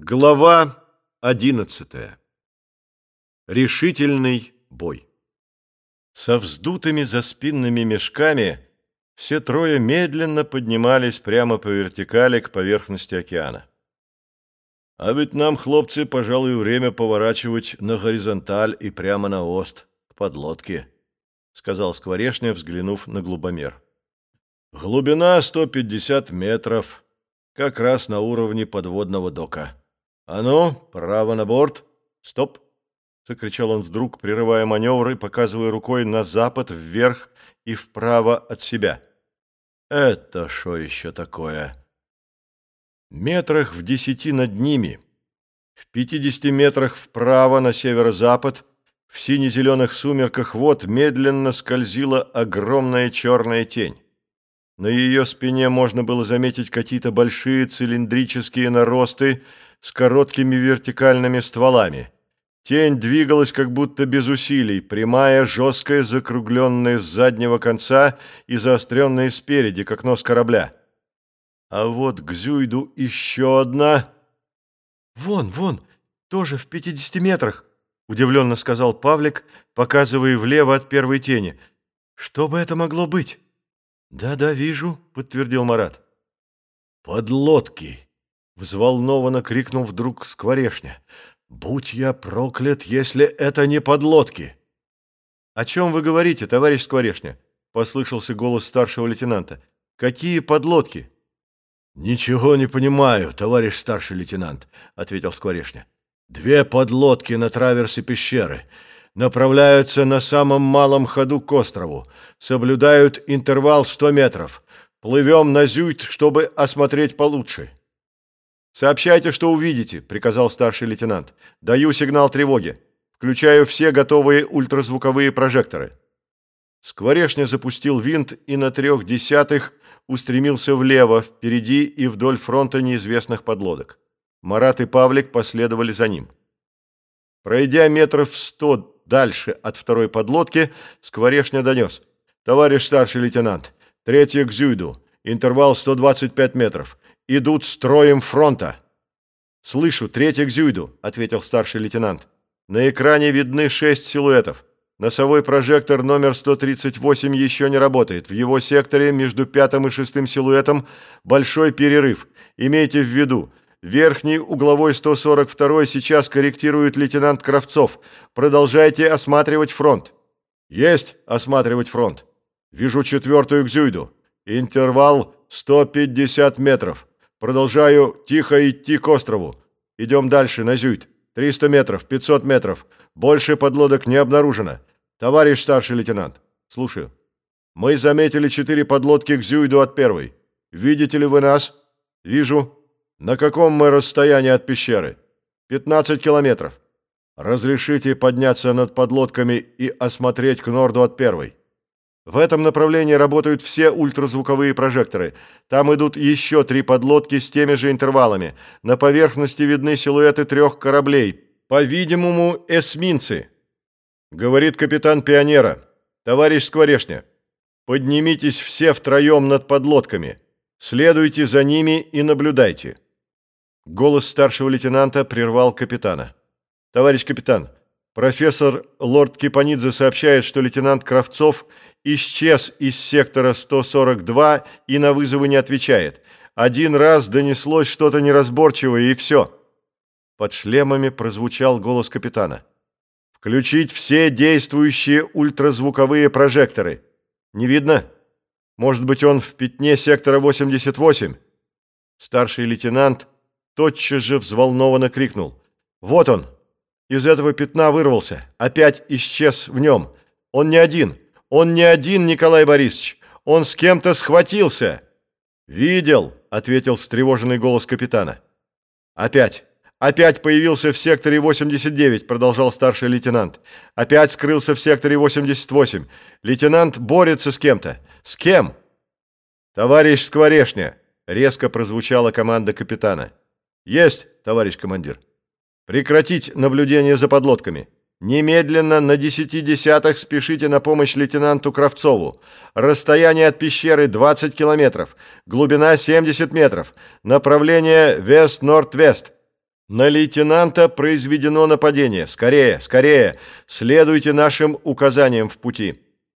Глава 11. Решительный бой. Со вздутыми за спинными мешками все трое медленно поднимались прямо по вертикали к поверхности океана. А ведь нам, хлопцы, пожалуй, время поворачивать на горизонталь и прямо на ост, к подлодке, сказал Скворешня, взглянув на глубомер. Глубина 150 метров, как раз на уровне подводного дока. «А ну, право на борт! Стоп!» — закричал он вдруг, прерывая маневр и показывая рукой на запад, вверх и вправо от себя. «Это что еще такое?» Метрах в десяти над ними, в пятидесяти метрах вправо на северо-запад, в сине-зеленых сумерках вод медленно скользила огромная черная тень. На ее спине можно было заметить какие-то большие цилиндрические наросты, с короткими вертикальными стволами. Тень двигалась как будто без усилий, прямая, жесткая, закругленная с заднего конца и заостренная спереди, как нос корабля. А вот к Зюйду еще одна. «Вон, вон, тоже в пятидесяти метрах», — удивленно сказал Павлик, показывая влево от первой тени. «Что бы это могло быть?» «Да-да, вижу», — подтвердил Марат. «Подлодки», Взволнованно крикнул вдруг Скворешня. «Будь я проклят, если это не подлодки!» «О чем вы говорите, товарищ Скворешня?» Послышался голос старшего лейтенанта. «Какие подлодки?» «Ничего не понимаю, товарищ старший лейтенант», — ответил Скворешня. «Две подлодки на траверсе пещеры. Направляются на самом малом ходу к острову. Соблюдают интервал 100 метров. Плывем на Зюйт, чтобы осмотреть получше». «Сообщайте, что увидите», — приказал старший лейтенант. «Даю сигнал тревоги. Включаю все готовые ультразвуковые прожекторы». Скворешня запустил винт и на трех десятых устремился влево, впереди и вдоль фронта неизвестных подлодок. Марат и Павлик последовали за ним. Пройдя метров сто дальше от второй подлодки, Скворешня донес. «Товарищ старший лейтенант, третья к Зюйду, интервал 125 метров идут строем фронта». «Слышу, третий к Зюйду», — ответил старший лейтенант. «На экране видны шесть силуэтов. Носовой прожектор номер 138 еще не работает. В его секторе между пятым и шестым силуэтом большой перерыв. Имейте в виду, верхний угловой 142 сейчас корректирует лейтенант Кравцов. Продолжайте осматривать фронт». «Есть осматривать фронт. Вижу четвертую к Зюйду. Интервал 150 метров. Продолжаю тихо идти к острову. Идем дальше, на Зюйт. 300 метров, 500 метров. Больше подлодок не обнаружено. Товарищ старший лейтенант, слушаю. Мы заметили четыре подлодки к Зюйду от первой. Видите ли вы нас? Вижу. На каком мы расстоянии от пещеры? 15 километров. Разрешите подняться над подлодками и осмотреть к норду от первой. В этом направлении работают все ультразвуковые прожекторы. Там идут еще три подлодки с теми же интервалами. На поверхности видны силуэты трех кораблей. По-видимому, эсминцы. Говорит капитан Пионера. Товарищ Скворешня, поднимитесь все втроем над подлодками. Следуйте за ними и наблюдайте. Голос старшего лейтенанта прервал капитана. Товарищ капитан, профессор Лорд Кипанидзе сообщает, что лейтенант Кравцов – исчез из сектора 142 и на вызовы не отвечает. Один раз донеслось что-то неразборчивое, и все. Под шлемами прозвучал голос капитана. «Включить все действующие ультразвуковые прожекторы. Не видно? Может быть, он в пятне сектора 88?» Старший лейтенант тотчас же взволнованно крикнул. «Вот он! Из этого пятна вырвался. Опять исчез в нем. Он не один. Он не один, Николай Борисович. Он с кем-то схватился. Видел, ответил встревоженный голос капитана. Опять. Опять появился в секторе 89, продолжал старший лейтенант. Опять скрылся в секторе 88. Лейтенант борется с кем-то. С кем? Товарищ Скворешня, резко прозвучала команда капитана. Есть, товарищ командир. Прекратить наблюдение за подлодками. Немедленно на десяти десятых спешите на помощь лейтенанту Кравцову. Расстояние от пещеры 20 километров, глубина 70 метров, направление вест-норд-вест. На лейтенанта произведено нападение. Скорее, скорее! Следуйте нашим указаниям в пути!»